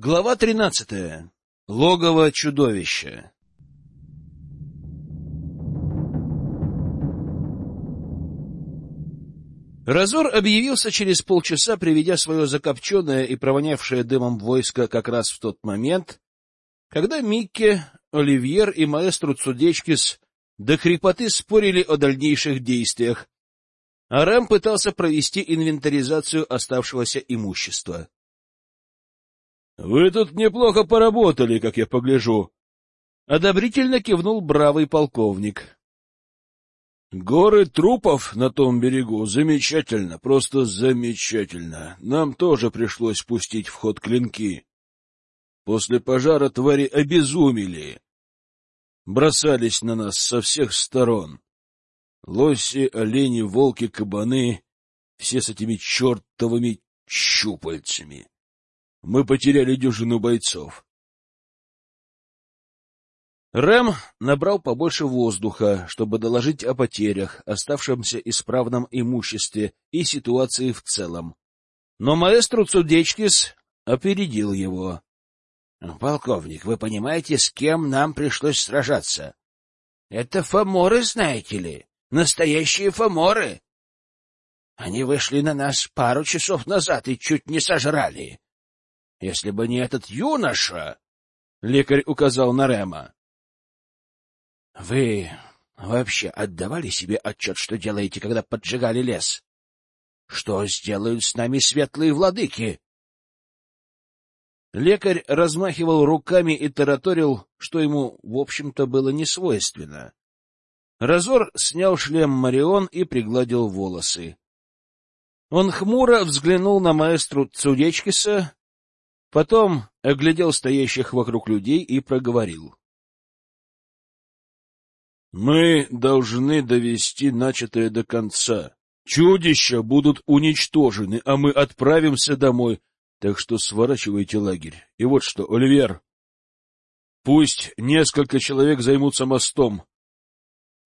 Глава тринадцатая. Логово чудовища. Разор объявился через полчаса, приведя свое закопченное и провонявшее дымом войско как раз в тот момент, когда Микки, Оливьер и маэстро Цудечкис до хрипоты спорили о дальнейших действиях, а Рэм пытался провести инвентаризацию оставшегося имущества. — Вы тут неплохо поработали, как я погляжу. Одобрительно кивнул бравый полковник. — Горы трупов на том берегу замечательно, просто замечательно. Нам тоже пришлось пустить в ход клинки. После пожара твари обезумели. Бросались на нас со всех сторон. Лоси, олени, волки, кабаны — все с этими чертовыми щупальцами. Мы потеряли дюжину бойцов. Рэм набрал побольше воздуха, чтобы доложить о потерях, оставшемся исправном имуществе и ситуации в целом. Но маэстро Цудечкис опередил его. — Полковник, вы понимаете, с кем нам пришлось сражаться? — Это фаморы, знаете ли, настоящие фаморы. Они вышли на нас пару часов назад и чуть не сожрали. Если бы не этот юноша, — лекарь указал на Рема. — Вы вообще отдавали себе отчет, что делаете, когда поджигали лес? Что сделают с нами светлые владыки? Лекарь размахивал руками и тараторил, что ему, в общем-то, было не свойственно. Разор снял шлем Марион и пригладил волосы. Он хмуро взглянул на маэстру Цудечкиса, Потом оглядел стоящих вокруг людей и проговорил. — Мы должны довести начатое до конца. Чудища будут уничтожены, а мы отправимся домой. Так что сворачивайте лагерь. И вот что, Оливер, пусть несколько человек займутся мостом.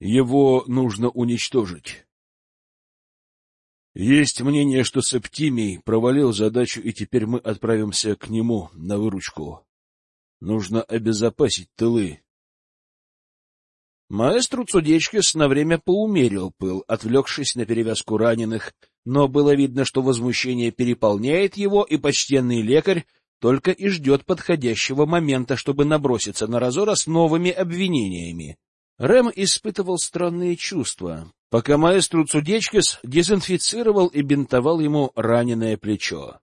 Его нужно уничтожить. Есть мнение, что Септимий провалил задачу, и теперь мы отправимся к нему на выручку. Нужно обезопасить тылы. Маэстру Цудечкис на время поумерил пыл, отвлекшись на перевязку раненых, но было видно, что возмущение переполняет его, и почтенный лекарь только и ждет подходящего момента, чтобы наброситься на Разора с новыми обвинениями. Рэм испытывал странные чувства пока маэстру Цудечкис дезинфицировал и бинтовал ему раненое плечо.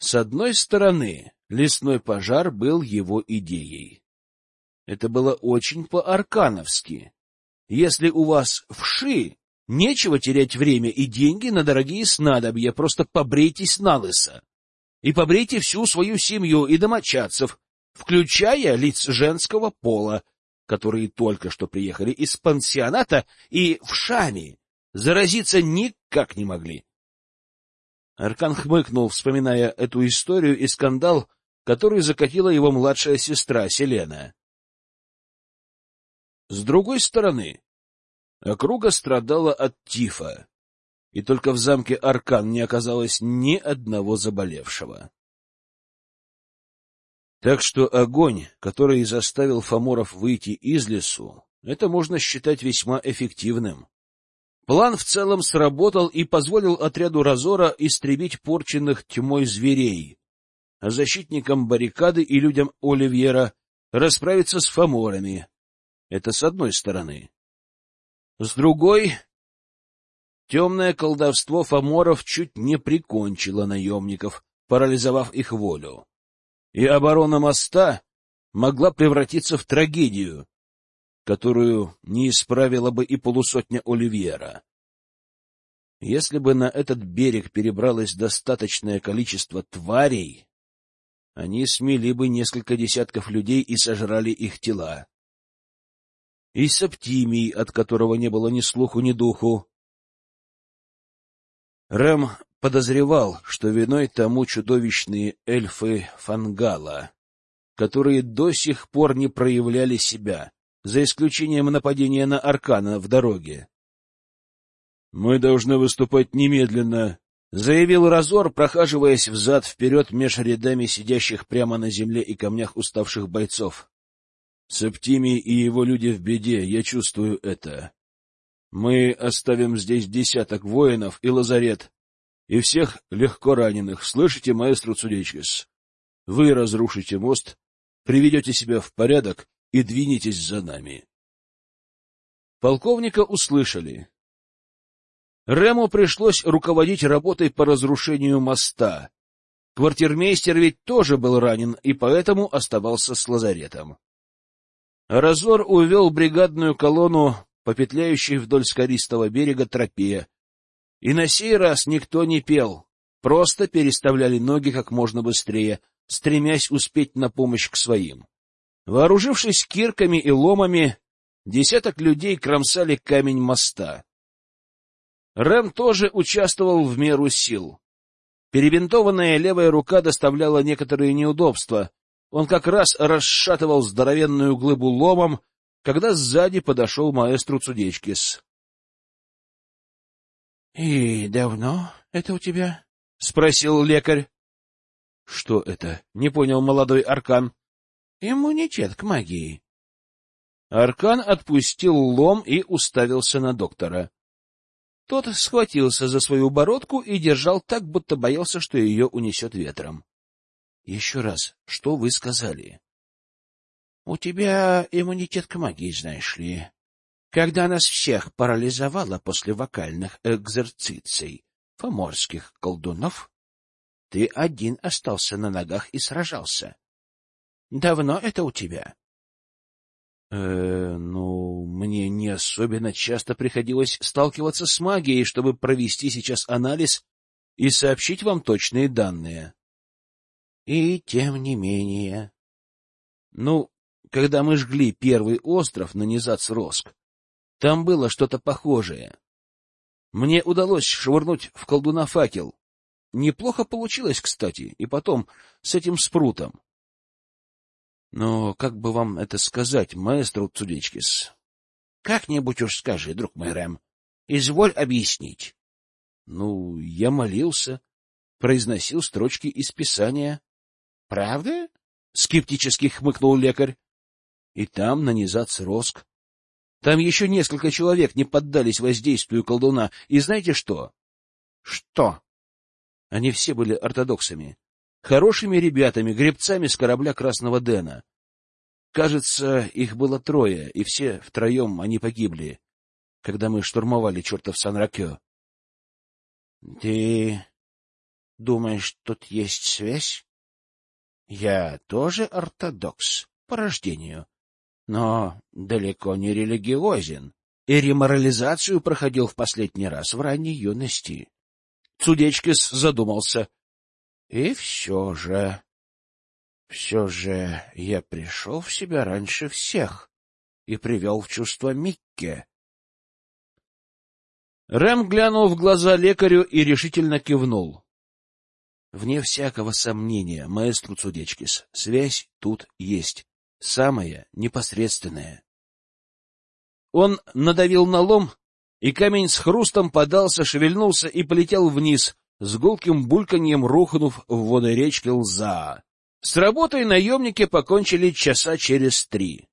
С одной стороны, лесной пожар был его идеей. Это было очень по-аркановски. Если у вас вши, нечего терять время и деньги на дорогие снадобья, просто побрейтесь на лысо. И побрейте всю свою семью и домочадцев, включая лиц женского пола, которые только что приехали из пансионата и в Шами, заразиться никак не могли. Аркан хмыкнул, вспоминая эту историю и скандал, который закатила его младшая сестра Селена. С другой стороны, округа страдала от тифа, и только в замке Аркан не оказалось ни одного заболевшего. Так что огонь, который заставил Фоморов выйти из лесу, это можно считать весьма эффективным. План в целом сработал и позволил отряду Разора истребить порченных тьмой зверей, а защитникам баррикады и людям Оливьера расправиться с Фоморами. Это с одной стороны. С другой, темное колдовство Фоморов чуть не прикончило наемников, парализовав их волю и оборона моста могла превратиться в трагедию, которую не исправила бы и полусотня Оливьера. Если бы на этот берег перебралось достаточное количество тварей, они смели бы несколько десятков людей и сожрали их тела. И Септимий, от которого не было ни слуху, ни духу. Рэм подозревал, что виной тому чудовищные эльфы Фангала, которые до сих пор не проявляли себя, за исключением нападения на Аркана в дороге. — Мы должны выступать немедленно, — заявил Разор, прохаживаясь взад-вперед меж рядами сидящих прямо на земле и камнях уставших бойцов. — Септимий и его люди в беде, я чувствую это. Мы оставим здесь десяток воинов и лазарет, и всех легко раненых. Слышите, маэстро Цудечкис? Вы разрушите мост, приведете себя в порядок и двинетесь за нами. Полковника услышали. Рему пришлось руководить работой по разрушению моста. Квартирмейстер ведь тоже был ранен и поэтому оставался с лазаретом. Разор увел бригадную колонну по петляющей вдоль скористого берега тропе, и на сей раз никто не пел, просто переставляли ноги как можно быстрее, стремясь успеть на помощь к своим. Вооружившись кирками и ломами, десяток людей кромсали камень моста. Рэм тоже участвовал в меру сил. Перебинтованная левая рука доставляла некоторые неудобства. Он как раз расшатывал здоровенную глыбу ломом, когда сзади подошел маэстру Цудечкис. — И давно это у тебя? — спросил лекарь. — Что это? — не понял молодой Аркан. — Иммунитет к магии. Аркан отпустил лом и уставился на доктора. Тот схватился за свою бородку и держал так, будто боялся, что ее унесет ветром. — Еще раз, что вы сказали? — У тебя иммунитет к магии, знаешь ли. Когда нас всех парализовало после вокальных экзерциций фоморских колдунов, ты один остался на ногах и сражался. Давно это у тебя? Э, ну, мне не особенно часто приходилось сталкиваться с магией, чтобы провести сейчас анализ и сообщить вам точные данные. И тем не менее... Ну, когда мы жгли первый остров на Низац-Роск, там было что-то похожее. Мне удалось швырнуть в колдуна факел. Неплохо получилось, кстати, и потом с этим спрутом. Но как бы вам это сказать, маэстро Цудечкис? — Как-нибудь уж скажи, друг мой Рэм. Изволь объяснить. Ну, я молился, произносил строчки из Писания. — Правда? — скептически хмыкнул лекарь. И там нанизаться роск. Там еще несколько человек не поддались воздействию колдуна. И знаете что? — Что? Они все были ортодоксами хорошими ребятами, гребцами с корабля Красного Дэна. Кажется, их было трое, и все втроем они погибли, когда мы штурмовали чертов Сан-Ракё. — Ты думаешь, тут есть связь? Я тоже ортодокс по рождению, но далеко не религиозен, и реморализацию проходил в последний раз в ранней юности. Цудечкис задумался. И все же... Все же я пришел в себя раньше всех и привел в чувство Микке. Рэм глянул в глаза лекарю и решительно кивнул. Вне всякого сомнения, маэстру Цудечкис, связь тут есть, самая непосредственная. Он надавил на лом, и камень с хрустом подался, шевельнулся и полетел вниз, с гулким бульканьем рухнув в воды речки Лза. С работой наемники покончили часа через три.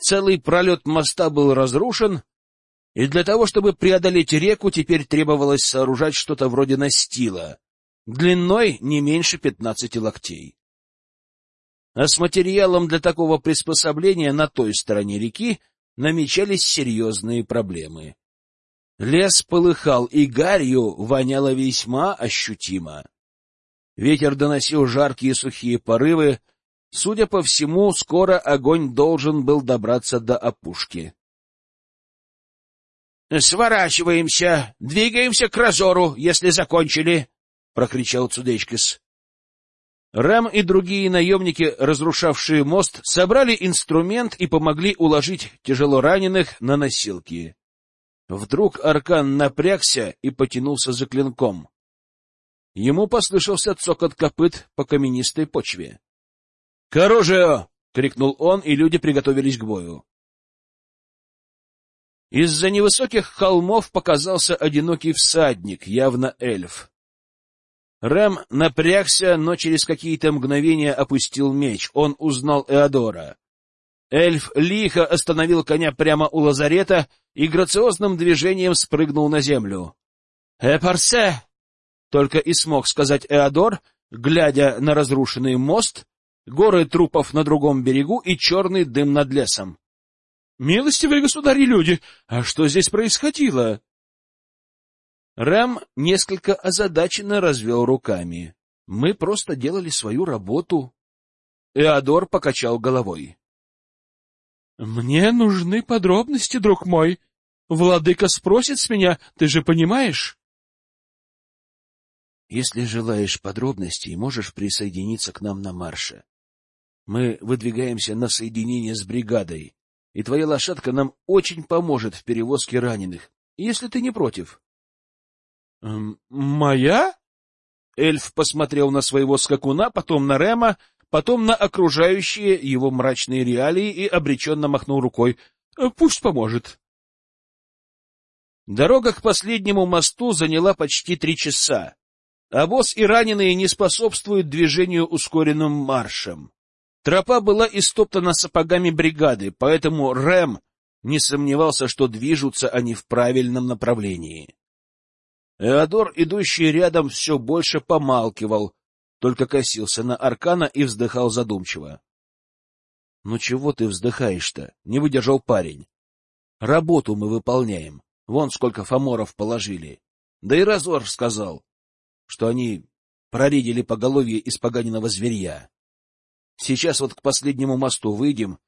Целый пролет моста был разрушен, и для того, чтобы преодолеть реку, теперь требовалось сооружать что-то вроде настила, длиной не меньше пятнадцати локтей. А с материалом для такого приспособления на той стороне реки намечались серьезные проблемы. Лес полыхал, и гарью воняло весьма ощутимо. Ветер доносил жаркие сухие порывы. Судя по всему, скоро огонь должен был добраться до опушки. — Сворачиваемся, двигаемся к Разору, если закончили, — прокричал Цудечкис. Рам и другие наемники, разрушавшие мост, собрали инструмент и помогли уложить тяжело раненых на носилки. Вдруг Аркан напрягся и потянулся за клинком. Ему послышался цокот копыт по каменистой почве. — К оружию! — крикнул он, и люди приготовились к бою. Из-за невысоких холмов показался одинокий всадник, явно эльф. Рэм напрягся, но через какие-то мгновения опустил меч. Он узнал Эодора. Эльф лихо остановил коня прямо у лазарета и грациозным движением спрыгнул на землю. «Эпарсе!» — только и смог сказать Эодор, глядя на разрушенный мост, горы трупов на другом берегу и черный дым над лесом. — Милостивые государи люди, а что здесь происходило? Рэм несколько озадаченно развел руками. Мы просто делали свою работу. Эодор покачал головой. — Мне нужны подробности, друг мой. Владыка спросит с меня, ты же понимаешь? — Если желаешь подробностей, можешь присоединиться к нам на марше. Мы выдвигаемся на соединение с бригадой, и твоя лошадка нам очень поможет в перевозке раненых, если ты не против. Эм, — Моя? Эльф посмотрел на своего скакуна, потом на Рема, потом на окружающие его мрачные реалии и обреченно махнул рукой. «Э, — Пусть поможет. Дорога к последнему мосту заняла почти три часа. А босс и раненые не способствуют движению ускоренным маршем. Тропа была истоптана сапогами бригады, поэтому Рэм не сомневался, что движутся они в правильном направлении. Эодор, идущий рядом, все больше помалкивал, только косился на Аркана и вздыхал задумчиво. — Ну чего ты вздыхаешь-то? — не выдержал парень. — Работу мы выполняем. Вон сколько фаморов положили. Да и Разор сказал, что они проредили поголовье испоганенного зверья. Сейчас вот к последнему мосту выйдем,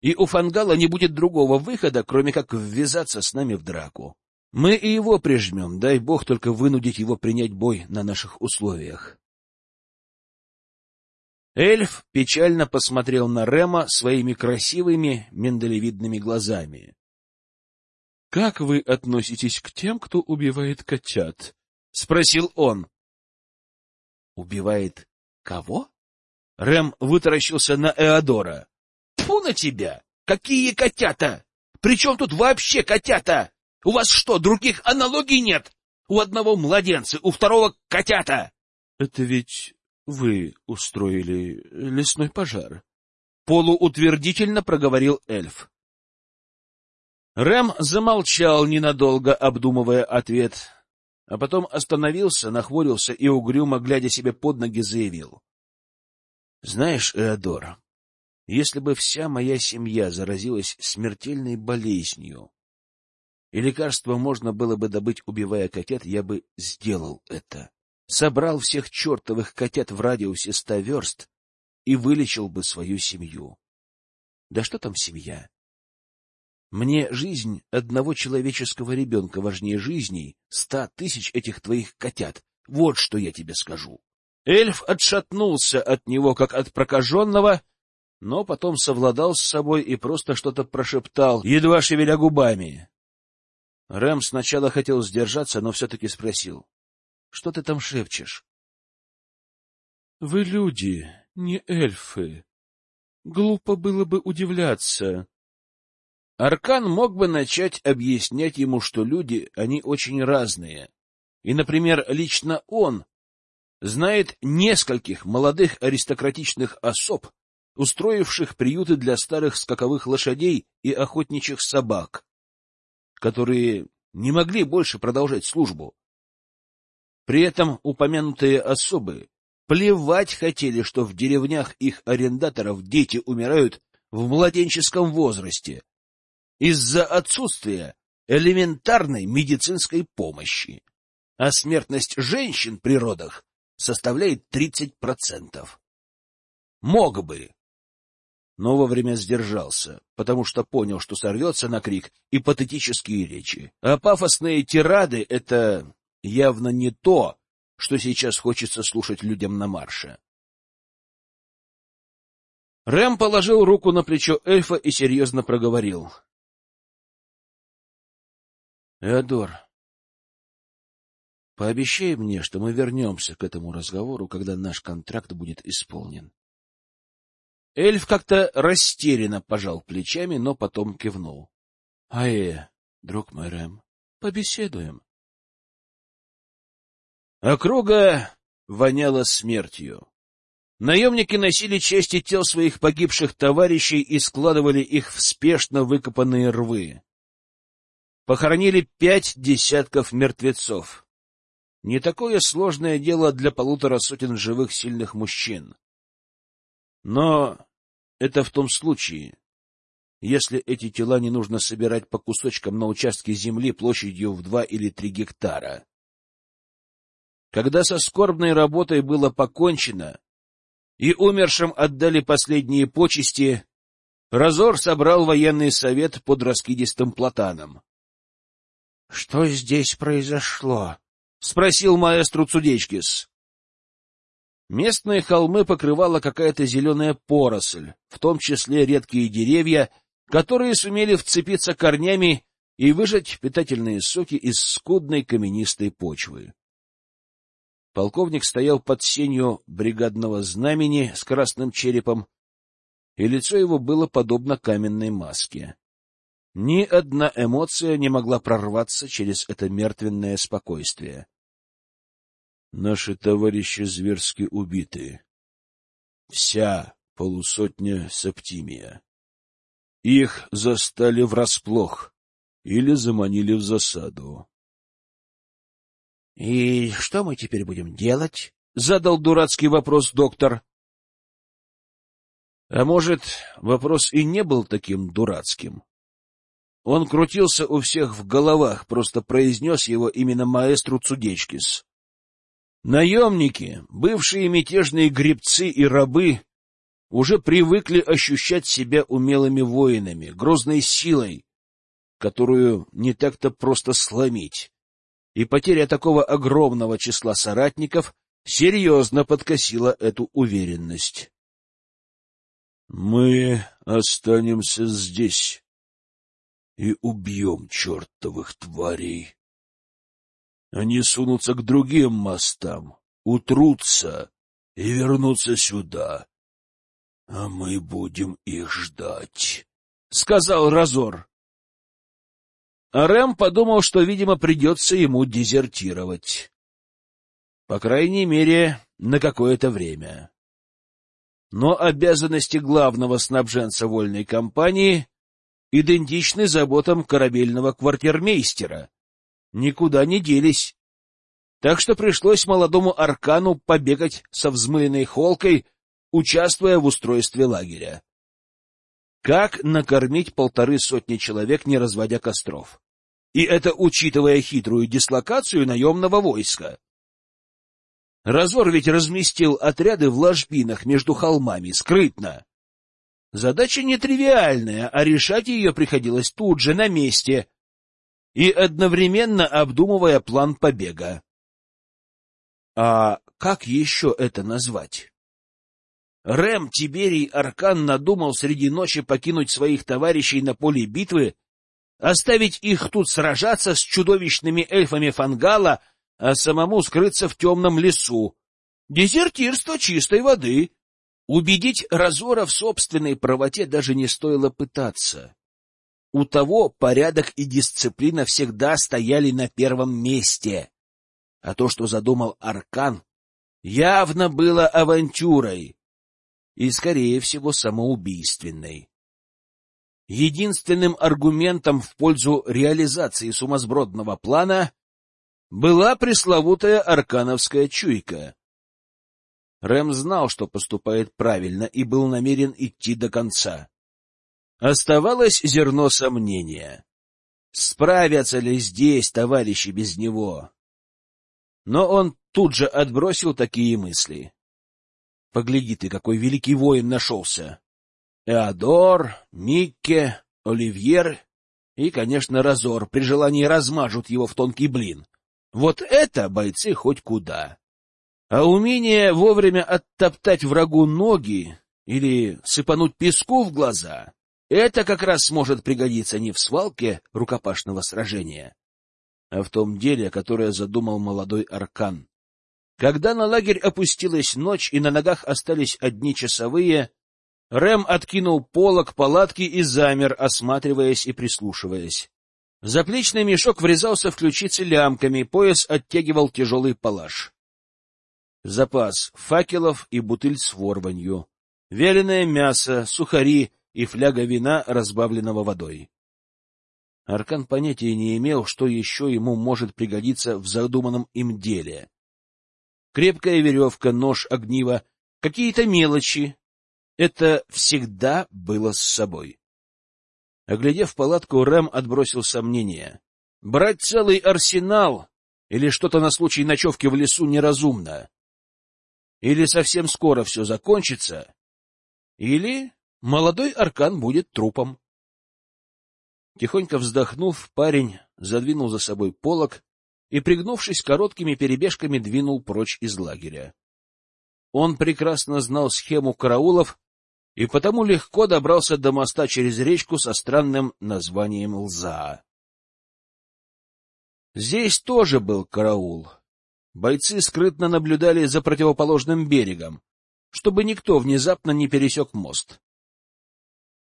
и у Фангала не будет другого выхода, кроме как ввязаться с нами в драку. Мы и его прижмем, дай бог только вынудить его принять бой на наших условиях. Эльф печально посмотрел на Рема своими красивыми миндалевидными глазами. — Как вы относитесь к тем, кто убивает котят? — спросил он. — Убивает кого? Рэм вытаращился на Эодора. — Тьфу на тебя! Какие котята! Причем тут вообще котята? У вас что, других аналогий нет? У одного младенцы, у второго котята! — Это ведь вы устроили лесной пожар? Полуутвердительно проговорил эльф. Рэм замолчал ненадолго, обдумывая ответ, а потом остановился, нахмурился и, угрюмо глядя себе под ноги, заявил. Знаешь, Эодор, если бы вся моя семья заразилась смертельной болезнью, и лекарство можно было бы добыть, убивая котят, я бы сделал это. Собрал всех чертовых котят в радиусе ста верст и вылечил бы свою семью. Да что там семья? Мне жизнь одного человеческого ребенка важнее жизней ста тысяч этих твоих котят. Вот что я тебе скажу. Эльф отшатнулся от него, как от прокаженного, но потом совладал с собой и просто что-то прошептал, едва шевеля губами. Рэм сначала хотел сдержаться, но все-таки спросил. — Что ты там шепчешь? — Вы люди, не эльфы. Глупо было бы удивляться. Аркан мог бы начать объяснять ему, что люди, они очень разные. И, например, лично он знает нескольких молодых аристократичных особ, устроивших приюты для старых скаковых лошадей и охотничьих собак, которые не могли больше продолжать службу. При этом упомянутые особы плевать хотели, что в деревнях их арендаторов дети умирают в младенческом возрасте из-за отсутствия элементарной медицинской помощи, а смертность женщин при родах составляет 30%. Мог бы, но вовремя сдержался, потому что понял, что сорвется на крик и патетические речи. А пафосные тирады — это явно не то, что сейчас хочется слушать людям на марше. Рэм положил руку на плечо эльфа и серьезно проговорил. — Эодор, Пообещай мне, что мы вернемся к этому разговору, когда наш контракт будет исполнен. Эльф как-то растерянно пожал плечами, но потом кивнул. — Ае, друг мой Рэм, побеседуем. Округа воняло смертью. Наемники носили части тел своих погибших товарищей и складывали их в спешно выкопанные рвы. Похоронили пять десятков мертвецов. Не такое сложное дело для полутора сотен живых сильных мужчин. Но это в том случае, если эти тела не нужно собирать по кусочкам на участке земли площадью в два или три гектара. Когда со скорбной работой было покончено, и умершим отдали последние почести, Разор собрал военный совет под раскидистым платаном. — Что здесь произошло? — спросил маэстру Цудечкис. Местные холмы покрывала какая-то зеленая поросль, в том числе редкие деревья, которые сумели вцепиться корнями и выжать питательные соки из скудной каменистой почвы. Полковник стоял под сенью бригадного знамени с красным черепом, и лицо его было подобно каменной маске. Ни одна эмоция не могла прорваться через это мертвенное спокойствие. Наши товарищи зверски убиты. Вся полусотня Септимия. Их застали врасплох или заманили в засаду. И что мы теперь будем делать? Задал дурацкий вопрос доктор. А может, вопрос и не был таким дурацким. Он крутился у всех в головах, просто произнес его именно маэстру Цудечкис. Наемники, бывшие мятежные гребцы и рабы, уже привыкли ощущать себя умелыми воинами, грозной силой, которую не так-то просто сломить и потеря такого огромного числа соратников серьезно подкосила эту уверенность. — Мы останемся здесь и убьем чертовых тварей. Они сунутся к другим мостам, утрутся и вернутся сюда, а мы будем их ждать, — сказал Разор. А Рэм подумал, что, видимо, придется ему дезертировать. По крайней мере, на какое-то время. Но обязанности главного снабженца вольной компании идентичны заботам корабельного квартирмейстера. Никуда не делись. Так что пришлось молодому Аркану побегать со взмыленной холкой, участвуя в устройстве лагеря. Как накормить полторы сотни человек, не разводя костров? И это учитывая хитрую дислокацию наемного войска. Разор ведь разместил отряды в ложбинах между холмами, скрытно. Задача нетривиальная, а решать ее приходилось тут же, на месте, и одновременно обдумывая план побега. А как еще это назвать? Рэм Тиберий Аркан надумал среди ночи покинуть своих товарищей на поле битвы, оставить их тут сражаться с чудовищными эльфами Фангала, а самому скрыться в темном лесу. Дезертирство чистой воды. Убедить Разора в собственной правоте даже не стоило пытаться. У того порядок и дисциплина всегда стояли на первом месте. А то, что задумал Аркан, явно было авантюрой и, скорее всего, самоубийственной. Единственным аргументом в пользу реализации сумасбродного плана была пресловутая аркановская чуйка. Рэм знал, что поступает правильно, и был намерен идти до конца. Оставалось зерно сомнения. Справятся ли здесь товарищи без него? Но он тут же отбросил такие мысли. Погляди ты, какой великий воин нашелся! Эодор, Микке, Оливьер и, конечно, Разор при желании размажут его в тонкий блин. Вот это бойцы хоть куда. А умение вовремя оттоптать врагу ноги или сыпануть песку в глаза — это как раз сможет пригодиться не в свалке рукопашного сражения, а в том деле, которое задумал молодой Аркан. Когда на лагерь опустилась ночь и на ногах остались одни часовые, Рэм откинул полог палатки и замер, осматриваясь и прислушиваясь. Заплечный мешок врезался в ключицы лямками, пояс оттягивал тяжелый палаш. запас факелов и бутыль с ворванью, вяленое мясо, сухари и фляга вина, разбавленного водой. Аркан понятия не имел, что еще ему может пригодиться в задуманном им деле. Крепкая веревка, нож, огниво, какие-то мелочи. Это всегда было с собой. Оглядев палатку, Рэм отбросил сомнения. Брать целый арсенал или что-то на случай ночевки в лесу неразумно. Или совсем скоро все закончится, или молодой аркан будет трупом. Тихонько вздохнув, парень задвинул за собой полог и, пригнувшись короткими перебежками, двинул прочь из лагеря. Он прекрасно знал схему караулов и потому легко добрался до моста через речку со странным названием Лза. Здесь тоже был караул. Бойцы скрытно наблюдали за противоположным берегом, чтобы никто внезапно не пересек мост.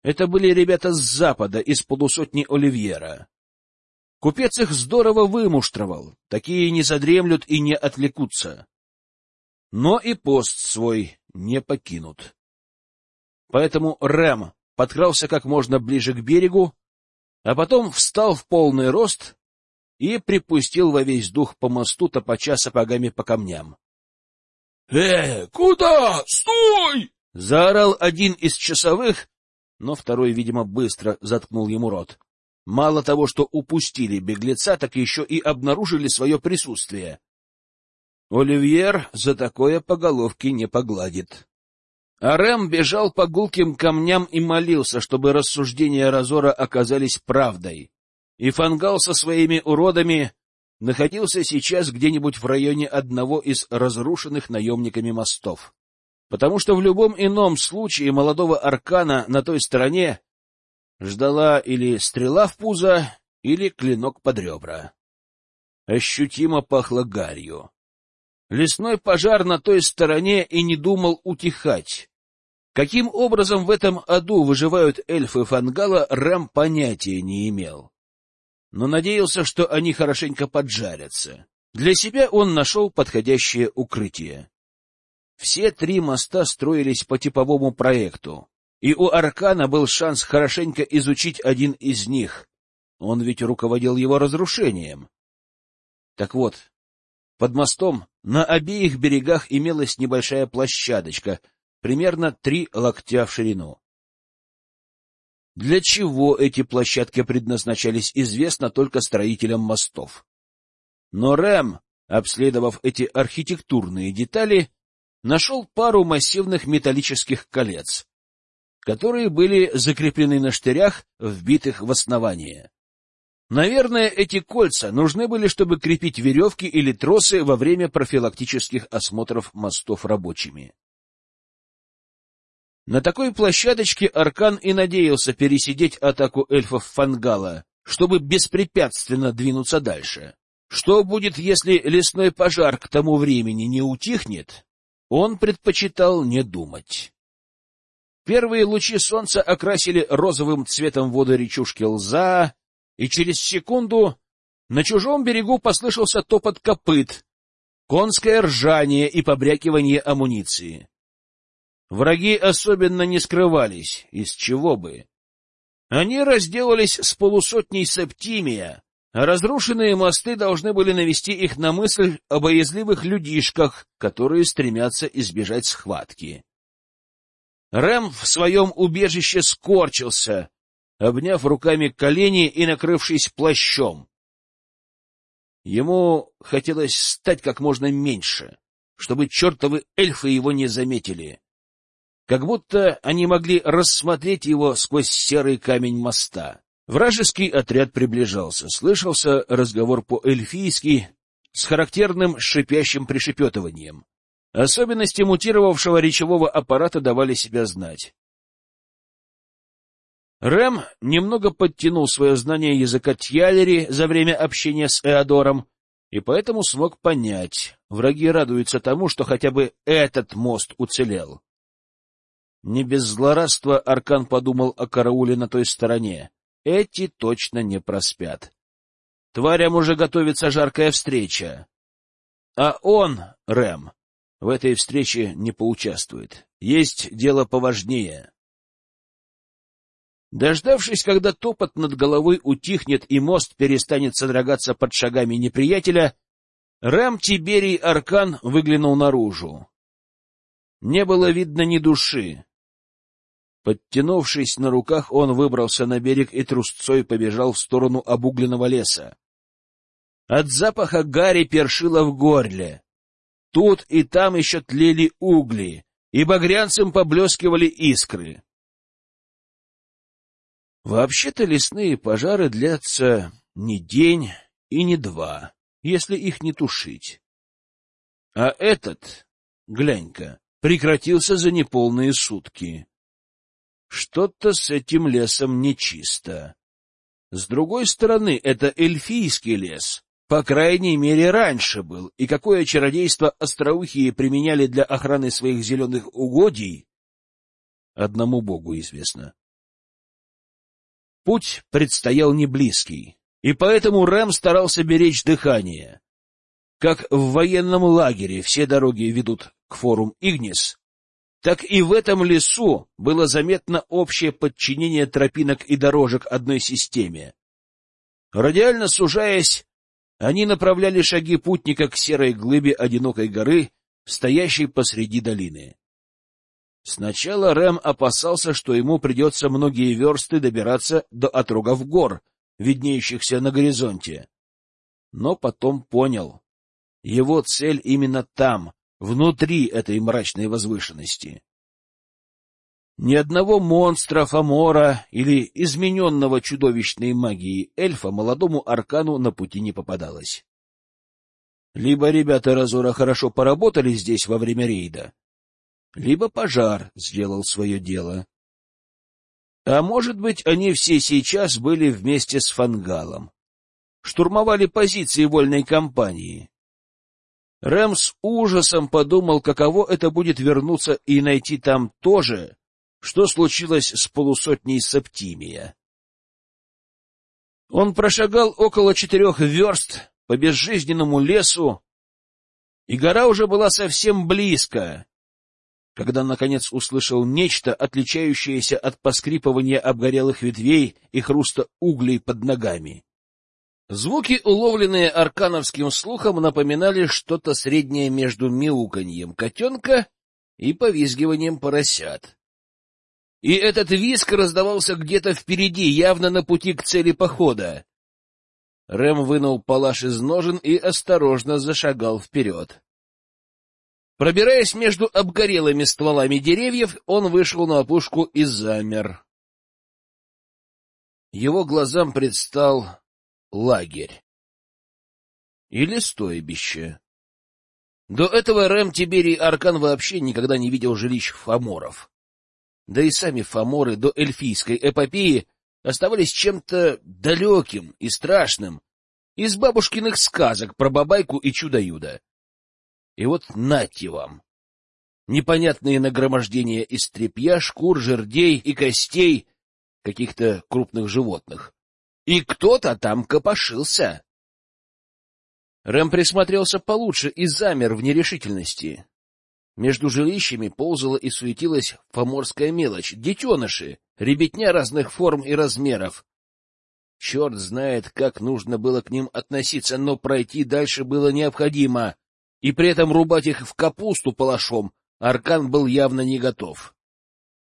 Это были ребята с запада, из полусотни Оливьера. Купец их здорово вымуштровал, такие не задремлют и не отвлекутся. Но и пост свой не покинут. Поэтому Рэм подкрался как можно ближе к берегу, а потом встал в полный рост и припустил во весь дух по мосту, топача сапогами по камням. — Э, куда? Стой! — заорал один из часовых, но второй, видимо, быстро заткнул ему рот. Мало того, что упустили беглеца, так еще и обнаружили свое присутствие. Оливьер за такое по головке не погладит. А Рэм бежал по гулким камням и молился, чтобы рассуждения Разора оказались правдой и Фангал со своими уродами находился сейчас где-нибудь в районе одного из разрушенных наемниками мостов. Потому что в любом ином случае молодого аркана на той стороне ждала или стрела в пузо, или клинок под ребра. Ощутимо пахло гарью. Лесной пожар на той стороне и не думал утихать. Каким образом в этом аду выживают эльфы Фангала, Рэм понятия не имел но надеялся, что они хорошенько поджарятся. Для себя он нашел подходящее укрытие. Все три моста строились по типовому проекту, и у Аркана был шанс хорошенько изучить один из них. Он ведь руководил его разрушением. Так вот, под мостом на обеих берегах имелась небольшая площадочка, примерно три локтя в ширину. Для чего эти площадки предназначались, известно только строителям мостов. Но Рэм, обследовав эти архитектурные детали, нашел пару массивных металлических колец, которые были закреплены на штырях, вбитых в основание. Наверное, эти кольца нужны были, чтобы крепить веревки или тросы во время профилактических осмотров мостов рабочими. На такой площадочке Аркан и надеялся пересидеть атаку эльфов Фангала, чтобы беспрепятственно двинуться дальше. Что будет, если лесной пожар к тому времени не утихнет, он предпочитал не думать. Первые лучи солнца окрасили розовым цветом воду речушки Лза, и через секунду на чужом берегу послышался топот копыт, конское ржание и побрякивание амуниции. Враги особенно не скрывались, из чего бы. Они разделались с полусотней септимия, разрушенные мосты должны были навести их на мысль о боязливых людишках, которые стремятся избежать схватки. Рэм в своем убежище скорчился, обняв руками колени и накрывшись плащом. Ему хотелось стать как можно меньше, чтобы чертовы эльфы его не заметили как будто они могли рассмотреть его сквозь серый камень моста. Вражеский отряд приближался, слышался разговор по-эльфийски с характерным шипящим пришепетыванием. Особенности мутировавшего речевого аппарата давали себя знать. Рэм немного подтянул свое знание языка Тьялери за время общения с Эодором, и поэтому смог понять, враги радуются тому, что хотя бы этот мост уцелел. Не без злорадства Аркан подумал о карауле на той стороне. Эти точно не проспят. Тварям уже готовится жаркая встреча. А он, Рэм, в этой встрече не поучаствует. Есть дело поважнее. Дождавшись, когда топот над головой утихнет и мост перестанет содрогаться под шагами неприятеля, Рэм Тиберий Аркан выглянул наружу. Не было видно ни души. Подтянувшись на руках, он выбрался на берег и трусцой побежал в сторону обугленного леса. От запаха гари першило в горле. Тут и там еще тлели угли, и багрянцем поблескивали искры. Вообще-то лесные пожары длятся не день и не два, если их не тушить. А этот, глянь-ка, прекратился за неполные сутки. Что-то с этим лесом нечисто. С другой стороны, это эльфийский лес, по крайней мере, раньше был, и какое чародейство остроухие применяли для охраны своих зеленых угодий, одному богу известно. Путь предстоял не близкий, и поэтому Рэм старался беречь дыхание. Как в военном лагере все дороги ведут к форум Игнис, так и в этом лесу было заметно общее подчинение тропинок и дорожек одной системе. Радиально сужаясь, они направляли шаги путника к серой глыбе одинокой горы, стоящей посреди долины. Сначала Рэм опасался, что ему придется многие версты добираться до отрогов гор, виднеющихся на горизонте. Но потом понял. Его цель именно там, внутри этой мрачной возвышенности. Ни одного монстра Фомора или измененного чудовищной магией эльфа молодому аркану на пути не попадалось. Либо ребята Разора хорошо поработали здесь во время рейда, либо пожар сделал свое дело. А может быть, они все сейчас были вместе с Фангалом, штурмовали позиции вольной компании. Рэм с ужасом подумал, каково это будет вернуться и найти там то же, что случилось с полусотней Септимия. Он прошагал около четырех верст по безжизненному лесу, и гора уже была совсем близко, когда, наконец, услышал нечто, отличающееся от поскрипывания обгорелых ветвей и хруста углей под ногами. Звуки, уловленные аркановским слухом, напоминали что-то среднее между мяуканьем котенка и повизгиванием поросят. И этот визг раздавался где-то впереди, явно на пути к цели похода. Рэм вынул палаш из ножен и осторожно зашагал вперед. Пробираясь между обгорелыми стволами деревьев, он вышел на опушку и замер. Его глазам предстал лагерь. Или стойбище. До этого Рэм Тиберий Аркан вообще никогда не видел жилищ фаморов. Да и сами фаморы до эльфийской эпопеи оставались чем-то далеким и страшным из бабушкиных сказок про бабайку и чудо-юдо. И вот нате вам! Непонятные нагромождения из тряпья, шкур, жердей и костей каких-то крупных животных. И кто-то там копошился. Рэм присмотрелся получше и замер в нерешительности. Между жилищами ползала и суетилась фоморская мелочь, детеныши, ребятня разных форм и размеров. Черт знает, как нужно было к ним относиться, но пройти дальше было необходимо, и при этом рубать их в капусту палашом Аркан был явно не готов.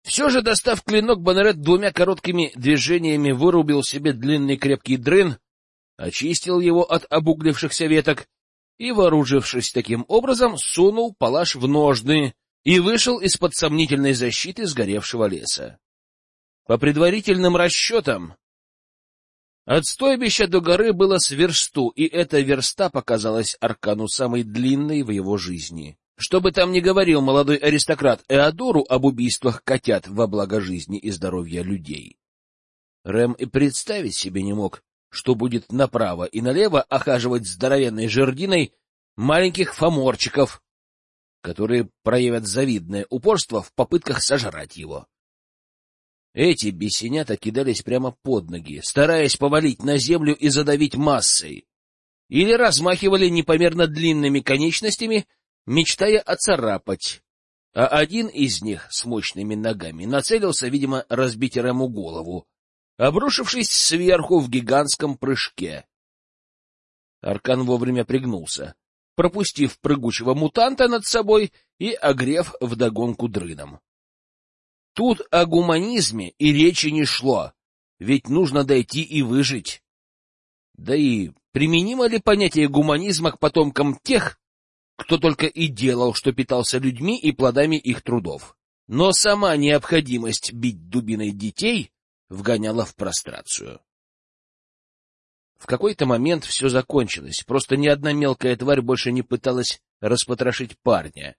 Все же, достав клинок, Боннерет двумя короткими движениями вырубил себе длинный крепкий дрын, очистил его от обуглившихся веток и, вооружившись таким образом, сунул палаш в ножны и вышел из-под сомнительной защиты сгоревшего леса. По предварительным расчетам, от стойбища до горы было с версту, и эта верста показалась Аркану самой длинной в его жизни. Что бы там ни говорил молодой аристократ Эодору об убийствах котят во благо жизни и здоровья людей, Рэм и представить себе не мог, что будет направо и налево охаживать здоровенной жердиной маленьких фоморчиков, которые проявят завидное упорство в попытках сожрать его. Эти бесенята кидались прямо под ноги, стараясь повалить на землю и задавить массой, или размахивали непомерно длинными конечностями, мечтая оцарапать, а один из них с мощными ногами нацелился, видимо, разбить Рэму голову, обрушившись сверху в гигантском прыжке. Аркан вовремя пригнулся, пропустив прыгучего мутанта над собой и огрев вдогонку дрыном. Тут о гуманизме и речи не шло, ведь нужно дойти и выжить. Да и применимо ли понятие гуманизма к потомкам тех, кто только и делал, что питался людьми и плодами их трудов? Но сама необходимость бить дубиной детей вгоняла в прострацию. В какой-то момент все закончилось, просто ни одна мелкая тварь больше не пыталась распотрошить парня.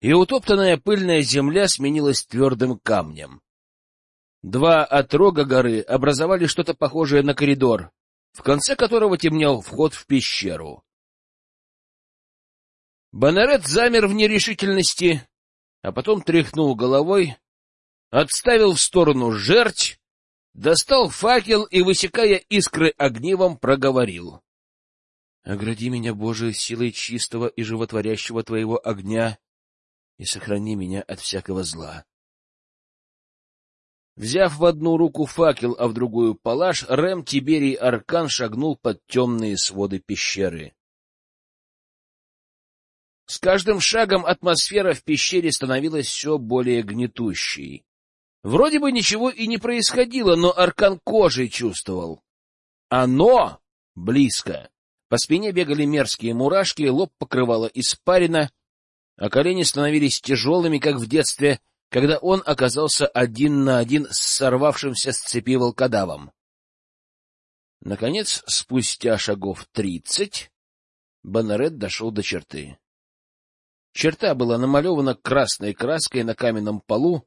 И утоптанная пыльная земля сменилась твердым камнем. Два отрога горы образовали что-то похожее на коридор, в конце которого темнел вход в пещеру. Банерет замер в нерешительности, а потом тряхнул головой, отставил в сторону жерть, достал факел и, высекая искры огнивом, проговорил. — Огради меня, Боже, силой чистого и животворящего Твоего огня и сохрани меня от всякого зла. Взяв в одну руку факел, а в другую палаш, Рэм Тиберий Аркан шагнул под темные своды пещеры. С каждым шагом атмосфера в пещере становилась все более гнетущей. Вроде бы ничего и не происходило, но Аркан кожей чувствовал. Оно близко. По спине бегали мерзкие мурашки, лоб покрывало испарина, а колени становились тяжелыми, как в детстве, когда он оказался один на один с сорвавшимся с цепи волкодавом. Наконец, спустя шагов тридцать, Бонарет дошел до черты. Черта была намалевана красной краской на каменном полу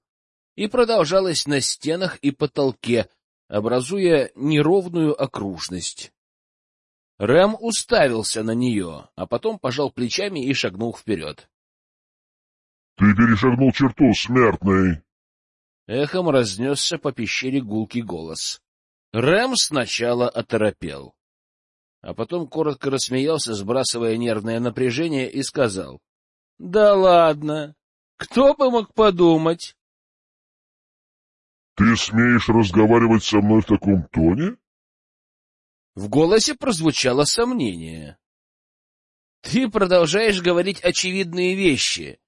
и продолжалась на стенах и потолке, образуя неровную окружность. Рэм уставился на нее, а потом пожал плечами и шагнул вперед. — Ты перешагнул черту, смертный! Эхом разнесся по пещере гулкий голос. Рэм сначала оторопел, а потом коротко рассмеялся, сбрасывая нервное напряжение, и сказал. — Да ладно! Кто бы мог подумать? — Ты смеешь разговаривать со мной в таком тоне? В голосе прозвучало сомнение. — Ты продолжаешь говорить очевидные вещи.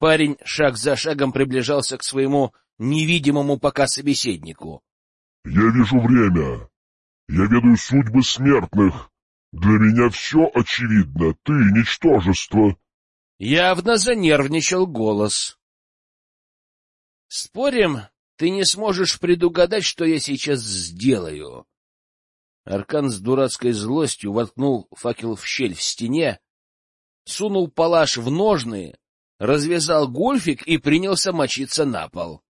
Парень шаг за шагом приближался к своему невидимому пока собеседнику. — Я вижу время. Я ведаю судьбы смертных. Для меня все очевидно. Ты — ничтожество. Явно занервничал голос. «Спорим, ты не сможешь предугадать, что я сейчас сделаю?» Аркан с дурацкой злостью воткнул факел в щель в стене, сунул палаш в ножны, развязал гольфик и принялся мочиться на пол.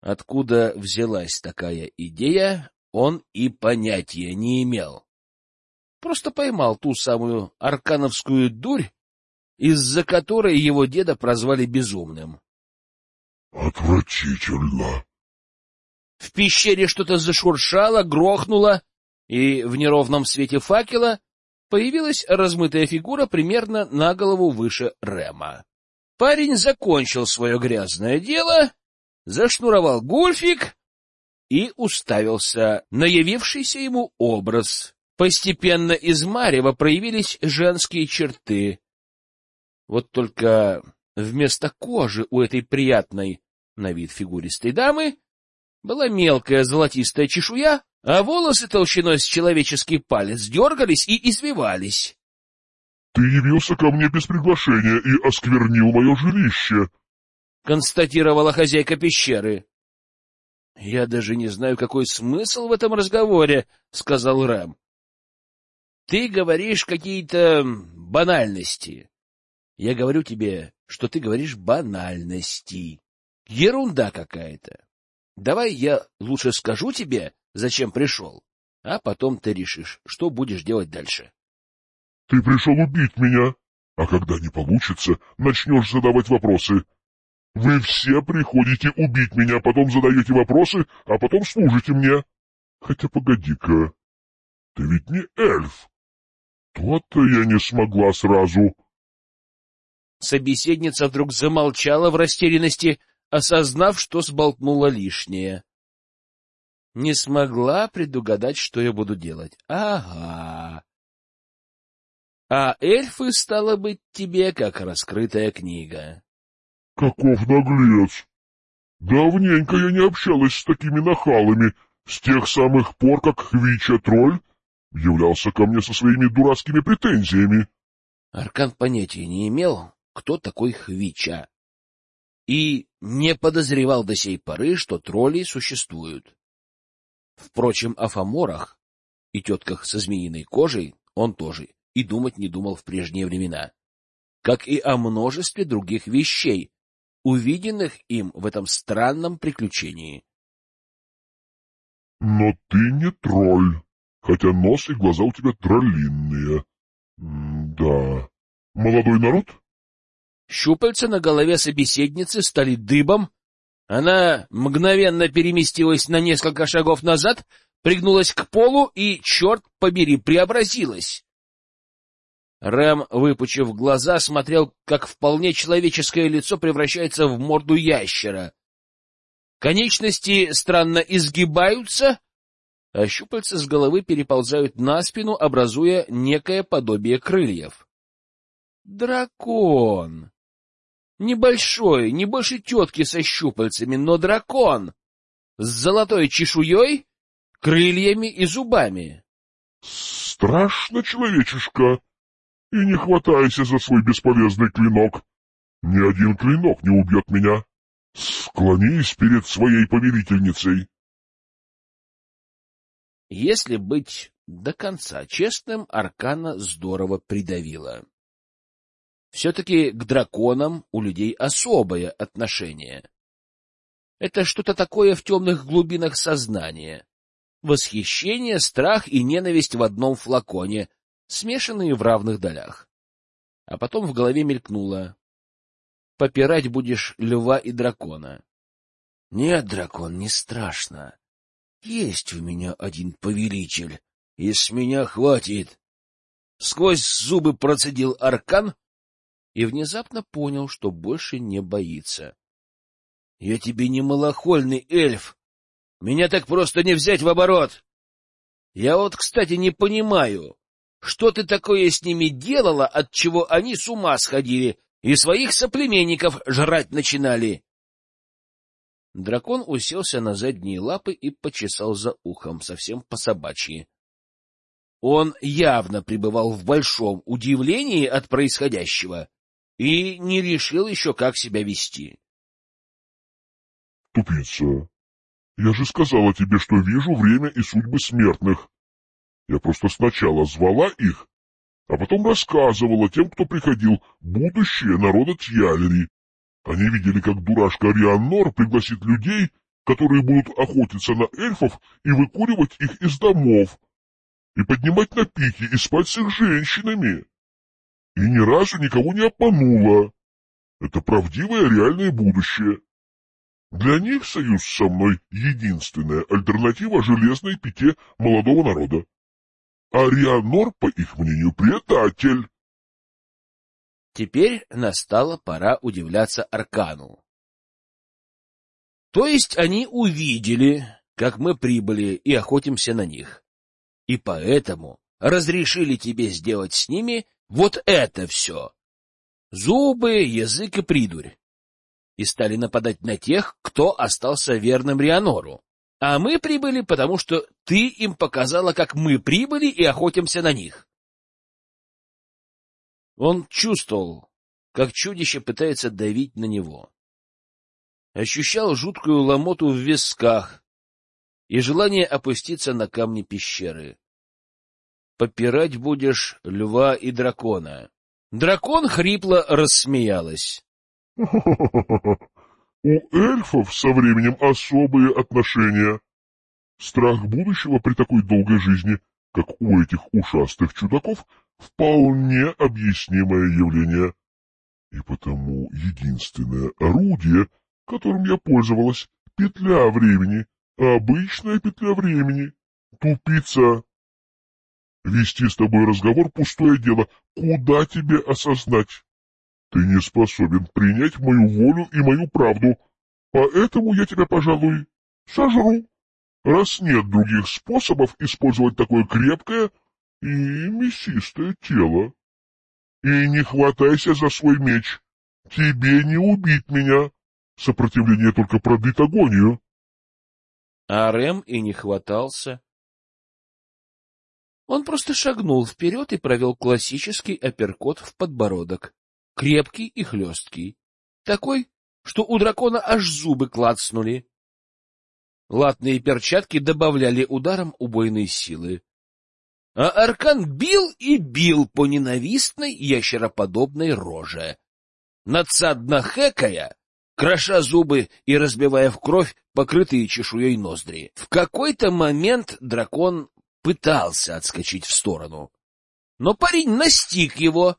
Откуда взялась такая идея, он и понятия не имел. Просто поймал ту самую аркановскую дурь, из-за которой его деда прозвали безумным. Отвратительно. В пещере что-то зашуршало, грохнуло, и в неровном свете факела появилась размытая фигура примерно на голову выше Рема. Парень закончил свое грязное дело, зашнуровал гульфик и уставился на явившийся ему образ. Постепенно из Марева проявились женские черты, вот только вместо кожи у этой приятной на вид фигуристой дамы была мелкая золотистая чешуя, а волосы толщиной с человеческий палец дергались и извивались. — Ты явился ко мне без приглашения и осквернил мое жилище, — констатировала хозяйка пещеры. — Я даже не знаю, какой смысл в этом разговоре, — сказал Рэм. — Ты говоришь какие-то банальности. Я говорю тебе, что ты говоришь банальности. Ерунда какая-то. Давай я лучше скажу тебе, зачем пришел, а потом ты решишь, что будешь делать дальше. Ты пришел убить меня, а когда не получится, начнешь задавать вопросы. Вы все приходите убить меня, потом задаете вопросы, а потом служите мне. Хотя погоди-ка, ты ведь не эльф. То-то я не смогла сразу. Собеседница вдруг замолчала в растерянности, осознав, что сболтнула лишнее. Не смогла предугадать, что я буду делать. Ага. А эльфы, стало быть, тебе как раскрытая книга. Каков наглец! Давненько я не общалась с такими нахалами, с тех самых пор, как Хвича-тролль являлся ко мне со своими дурацкими претензиями. Аркан понятия не имел, кто такой Хвича, и не подозревал до сей поры, что тролли существуют. Впрочем, о фаморах и тетках со змеиной кожей он тоже и думать не думал в прежние времена, как и о множестве других вещей, увиденных им в этом странном приключении. — Но ты не тролль, хотя нос и глаза у тебя троллинные. Да. Молодой народ? Щупальца на голове собеседницы стали дыбом. Она мгновенно переместилась на несколько шагов назад, пригнулась к полу и, черт побери, преобразилась. Рэм, выпучив глаза, смотрел, как вполне человеческое лицо превращается в морду ящера. Конечности странно изгибаются, а щупальца с головы переползают на спину, образуя некое подобие крыльев. Дракон! Небольшой, не больше тетки со щупальцами, но дракон! С золотой чешуей, крыльями и зубами. — Страшно, человечишка! И не хватайся за свой бесполезный клинок. Ни один клинок не убьет меня. Склонись перед своей повелительницей. Если быть до конца честным, Аркана здорово придавила. Все-таки к драконам у людей особое отношение. Это что-то такое в темных глубинах сознания. Восхищение, страх и ненависть в одном флаконе, смешанные в равных долях. А потом в голове мелькнуло. Попирать будешь льва и дракона. Нет, дракон, не страшно. Есть у меня один повелитель, и с меня хватит. Сквозь зубы процедил аркан и внезапно понял, что больше не боится. — Я тебе не малохольный эльф. Меня так просто не взять в оборот. Я вот, кстати, не понимаю, что ты такое с ними делала, от чего они с ума сходили и своих соплеменников жрать начинали? Дракон уселся на задние лапы и почесал за ухом, совсем по-собачьи. Он явно пребывал в большом удивлении от происходящего и не решил еще, как себя вести. — Тупица, я же сказала тебе, что вижу время и судьбы смертных. Я просто сначала звала их, а потом рассказывала тем, кто приходил, будущее народа Тьялери. Они видели, как дурашка Рианнор пригласит людей, которые будут охотиться на эльфов и выкуривать их из домов, и поднимать на пике и спать с их женщинами. И ни разу никого не обманула. Это правдивое реальное будущее. Для них союз со мной — единственная альтернатива железной пяте молодого народа. Арианор, по их мнению, предатель. Теперь настала пора удивляться Аркану. То есть они увидели, как мы прибыли и охотимся на них. И поэтому разрешили тебе сделать с ними вот это все. Зубы, язык и придурь. И стали нападать на тех, кто остался верным Рианору. А мы прибыли, потому что ты им показала, как мы прибыли и охотимся на них. Он чувствовал, как чудище пытается давить на него. Ощущал жуткую ломоту в висках и желание опуститься на камни пещеры. Попирать будешь льва и дракона. Дракон хрипло рассмеялась. У эльфов со временем особые отношения. Страх будущего при такой долгой жизни, как у этих ушастых чудаков, вполне объяснимое явление. И потому единственное орудие, которым я пользовалась, петля времени, обычная петля времени. Тупица. Вести с тобой разговор — пустое дело. Куда тебе осознать? Ты не способен принять мою волю и мою правду, поэтому я тебя, пожалуй, сожру, раз нет других способов использовать такое крепкое и мясистое тело. И не хватайся за свой меч, тебе не убить меня, сопротивление только продлит агонию. А Рэм и не хватался. Он просто шагнул вперед и провел классический апперкот в подбородок, крепкий и хлесткий, такой, что у дракона аж зубы клацнули. Латные перчатки добавляли ударом убойной силы. А Аркан бил и бил по ненавистной ящероподобной роже, надсадно хэкая, кроша зубы и разбивая в кровь покрытые чешуей ноздри. В какой-то момент дракон пытался отскочить в сторону. Но парень настиг его,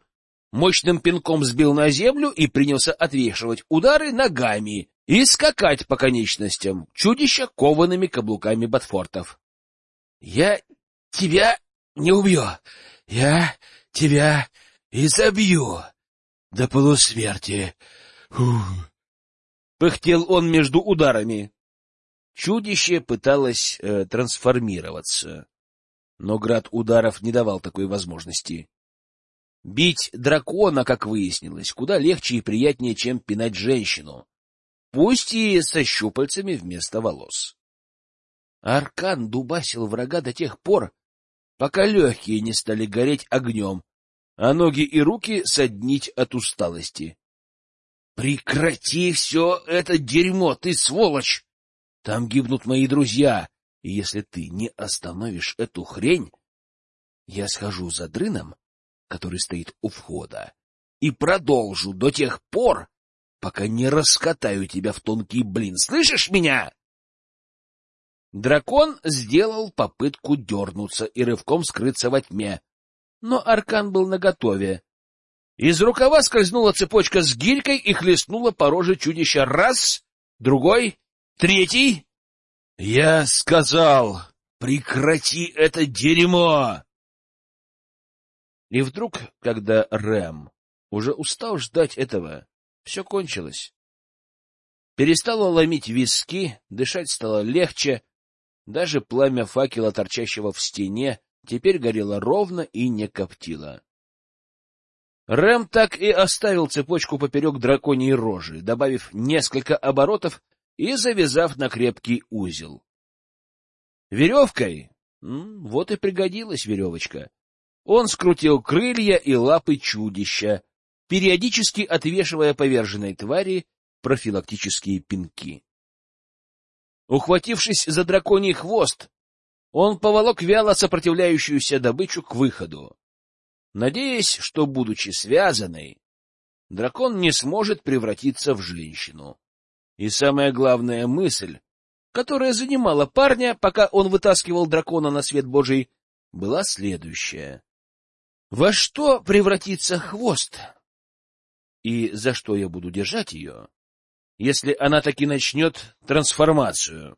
мощным пинком сбил на землю и принялся отвешивать удары ногами и скакать по конечностям чудища коваными каблуками ботфортов. — Я тебя не убью! Я тебя изобью! До полусмерти! Пыхтел он между ударами. Чудище пыталось э, трансформироваться но град ударов не давал такой возможности. Бить дракона, как выяснилось, куда легче и приятнее, чем пинать женщину, пусть и со щупальцами вместо волос. Аркан дубасил врага до тех пор, пока легкие не стали гореть огнем, а ноги и руки соднить от усталости. — Прекрати все это дерьмо, ты сволочь! Там гибнут мои друзья, и если ты не остановишь эту хрень, я схожу за дрыном, который стоит у входа, и продолжу до тех пор, пока не раскатаю тебя в тонкий блин. Слышишь меня? Дракон сделал попытку дернуться и рывком скрыться во тьме, но аркан был наготове. Из рукава скользнула цепочка с гирькой и хлестнула по роже чудища раз, другой, третий. Я сказал, прекрати это дерьмо! И вдруг, когда Рэм уже устал ждать этого, все кончилось. Перестало ломить виски, дышать стало легче, даже пламя факела, торчащего в стене, теперь горело ровно и не коптило. Рэм так и оставил цепочку поперек драконьей рожи, добавив несколько оборотов и завязав на крепкий узел. Веревкой? Вот и пригодилась веревочка. Он скрутил крылья и лапы чудища, периодически отвешивая поверженной твари профилактические пинки. Ухватившись за драконий хвост, он поволок вяло сопротивляющуюся добычу к выходу, надеясь, что, будучи связанной, дракон не сможет превратиться в женщину. И самая главная мысль, которая занимала парня, пока он вытаскивал дракона на свет Божий, была следующая. Во что превратится хвост? И за что я буду держать ее, если она таки начнет трансформацию?